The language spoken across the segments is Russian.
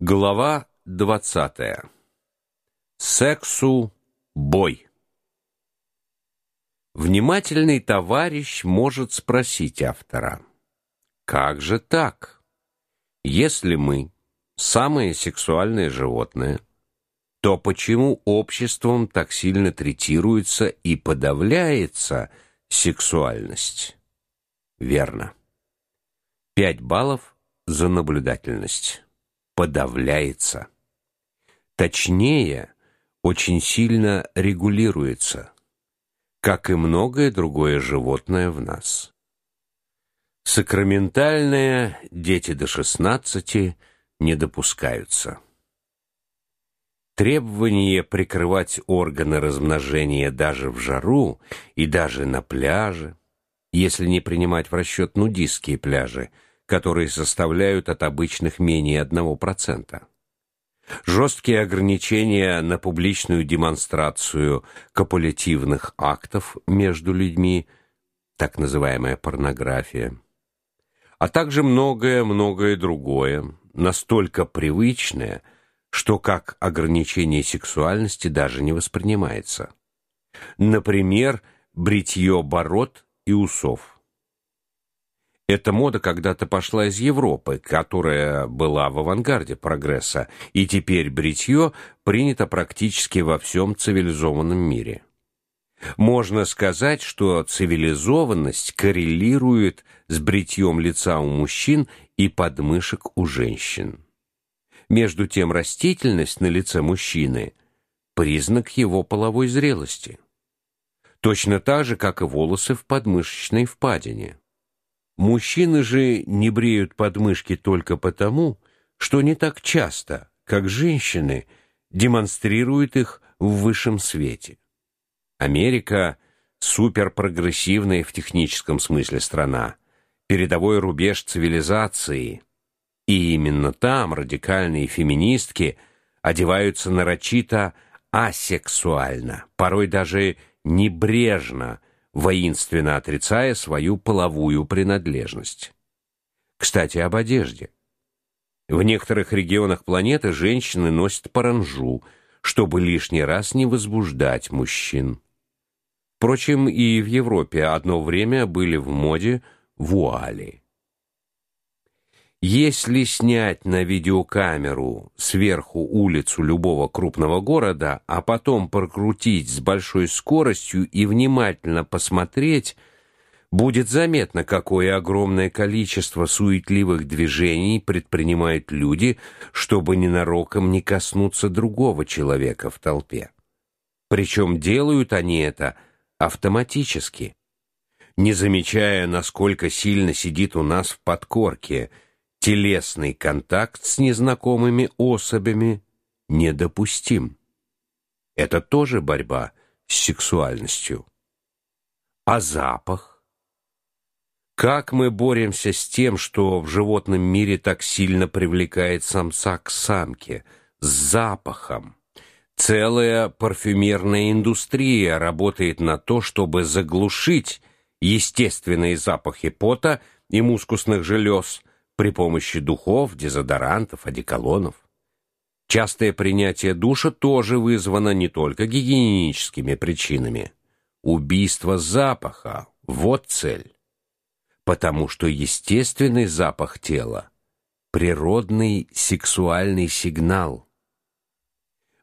Глава 20. Сексу бой. Внимательный товарищ может спросить автора: как же так? Если мы самое сексуальное животное, то почему обществом так сильно третируется и подавляется сексуальность? Верно. 5 баллов за наблюдательность подавляется. Точнее, очень сильно регулируется, как и многое другое животное в нас. Сакраментальное дети до 16 не допускаются. Требование прикрывать органы размножения даже в жару и даже на пляже, если не принимать в расчет нудистские пляжи – которые составляют от обычных менее 1%. Жесткие ограничения на публичную демонстрацию копулятивных актов между людьми, так называемая порнография, а также многое-многое другое, настолько привычное, что как ограничение сексуальности даже не воспринимается. Например, бритье бород и усов. Эта мода когда-то пошла из Европы, которая была в авангарде прогресса, и теперь бритье принято практически во всем цивилизованном мире. Можно сказать, что цивилизованность коррелирует с бритьем лица у мужчин и подмышек у женщин. Между тем растительность на лице мужчины признак его половой зрелости. Точно так же, как и волосы в подмышечной впадине. Мужчины же не бреют подмышки только потому, что не так часто, как женщины, демонстрируют их в высшем свете. Америка суперпрогрессивная в техническом смысле страна, передовой рубеж цивилизации. И именно там радикальные феминистки одеваются нарочито асексуально, порой даже небрежно, воинственно отрицая свою половую принадлежность. Кстати, об одежде. В некоторых регионах планеты женщины носят паранжу, чтобы лишний раз не возбуждать мужчин. Впрочем, и в Европе одно время были в моде вуали. Если снять на видеокамеру сверху улицу любого крупного города, а потом прокрутить с большой скоростью и внимательно посмотреть, будет заметно, какое огромное количество суетливых движений предпринимают люди, чтобы ненароком не коснуться другого человека в толпе. Причем делают они это автоматически, не замечая, насколько сильно сидит у нас в подкорке – телесный контакт с незнакомыми особями недопустим. Это тоже борьба с сексуальностью. А запах? Как мы боремся с тем, что в животном мире так сильно привлекает самца к самке, с запахом? Целая парфюмерная индустрия работает на то, чтобы заглушить естественные запахи пота и мускусных желез, при помощи духов, дезодорантов, одеколонов. Частое принятие душа тоже вызвано не только гигиеническими причинами. Убийство запаха вот цель. Потому что естественный запах тела природный сексуальный сигнал.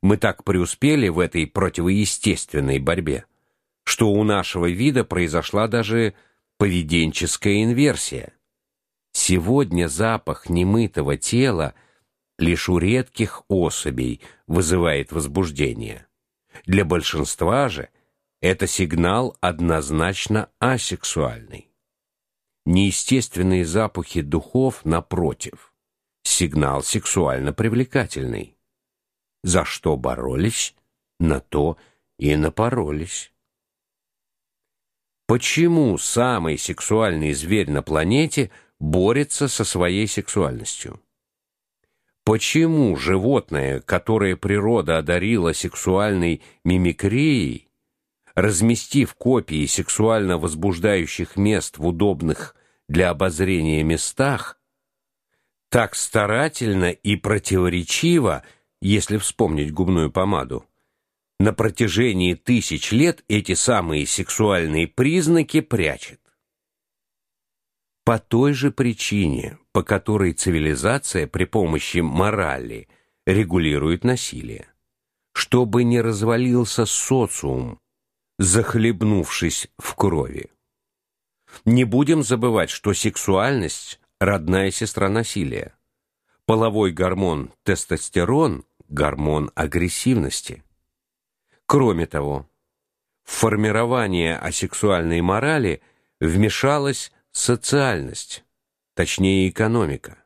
Мы так преуспели в этой противоестественной борьбе, что у нашего вида произошла даже поведенческая инверсия. Сегодня запах немытого тела лишь у редких особей вызывает возбуждение. Для большинства же это сигнал однозначно асексуальный. Неестественные запахи духов напротив сигнал сексуально привлекательный. За что боролись, на то и напоролись. Почему самый сексуальный зверь на планете – борется со своей сексуальностью. Почему животное, которое природа одарила сексуальной мимикрией, разместив копии сексуально возбуждающих мест в удобных для обозрения местах, так старательно и противоречиво, если вспомнить губную помаду. На протяжении тысяч лет эти самые сексуальные признаки прячет. По той же причине, по которой цивилизация при помощи морали регулирует насилие, чтобы не развалился социум, захлебнувшись в крови. Не будем забывать, что сексуальность родная сестра насилия. Половой гормон тестостерон гормон агрессивности. Кроме того, в формирование асексуальной морали вмешалась социальность, точнее экономика,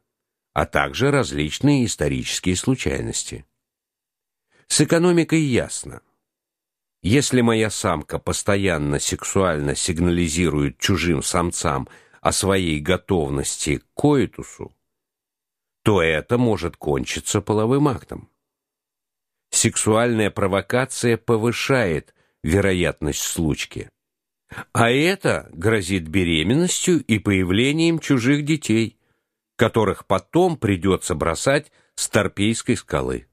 а также различные исторические случайности. С экономикой ясно. Если моя самка постоянно сексуально сигнализирует чужим самцам о своей готовности к коитусу, то это может кончиться половым актом. Сексуальная провокация повышает вероятность случки. А это грозит беременностью и появлением чужих детей, которых потом придется бросать с Торпейской скалы.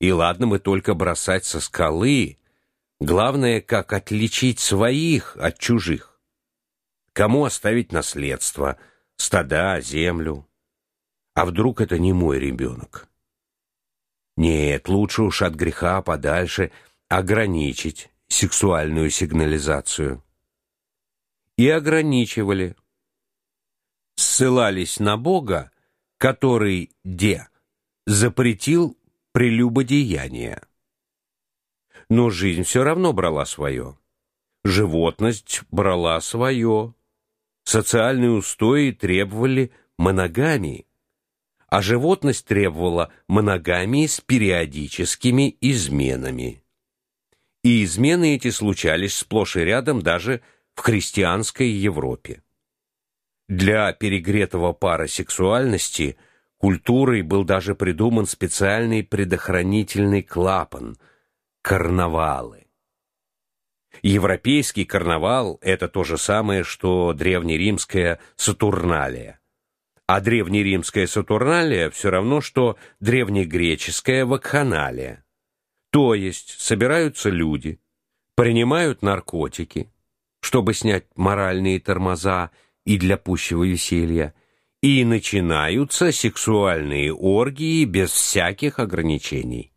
И ладно мы только бросать со скалы, главное, как отличить своих от чужих. Кому оставить наследство, стада, землю? А вдруг это не мой ребенок? Нет, лучше уж от греха подальше ограничить сексуальную сигнализацию. И ограничивали. Ссылались на Бога, который де запретил прелюбодеяние. Но жизнь все равно брала свое. Животность брала свое. Социальные устои требовали моногамии, а животность требовала моногамии с периодическими изменами. И измены эти случались сплошь и рядом даже в христианской Европе. Для перегретого пара сексуальности культурой был даже придуман специальный предохранительный клапан карнавалы. Европейский карнавал это то же самое, что древнеримская Сатурналия. А древнеримская Сатурналия все равно что древнегреческая Вакханалия. То есть собираются люди, принимают наркотики, чтобы снять моральные тормоза и для пущего веселья, и начинаются сексуальные оргии без всяких ограничений.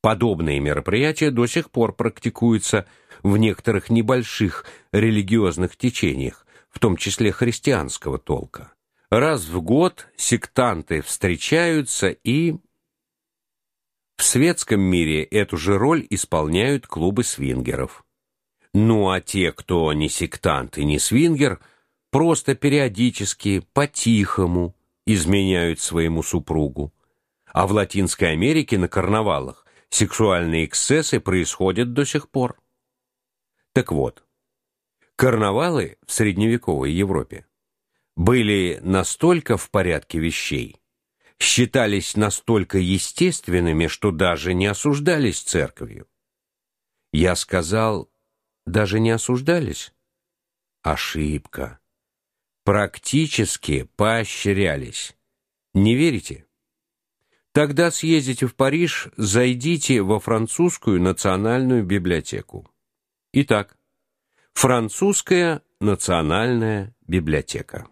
Подобные мероприятия до сих пор практикуются в некоторых небольших религиозных течениях, в том числе христианского толка. Раз в год сектанты встречаются и в светском мире эту же роль исполняют клубы свингеров. Ну а те, кто не сектант и не свингер, просто периодически по-тихому изменяют своему супругу. А в Латинской Америке на карнавалах сексуальные эксцессы происходят до сих пор. Так вот, карнавалы в средневековой Европе были настолько в порядке вещей, считались настолько естественными, что даже не осуждались церковью. Я сказал, даже не осуждались? Ошибка. Практически поощрялись. Не верите? Тогда съездите в Париж, зайдите во французскую национальную библиотеку. Итак, французская национальная библиотека.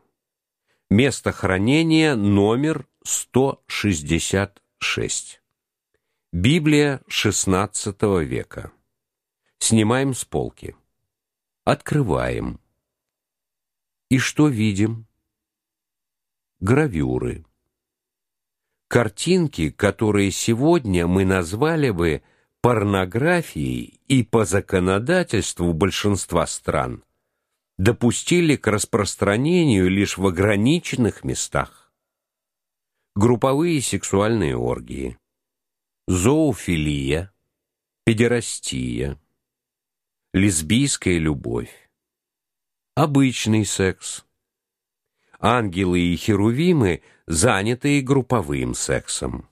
Место хранения номер 166. Библия XVI века. Снимаем с полки. Открываем. И что видим? Гравюры. Картинки, которые сегодня мы назвали бы порнографией и по законодательству большинства стран допустили к распространению лишь в ограниченных местах. Групповые сексуальные оргии, зоофилия, педерастия, лесбийская любовь, обычный секс, ангелы и херувимы, занятые групповым сексом.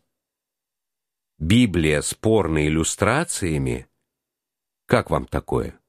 Библия с порно иллюстрациями. Как вам такое?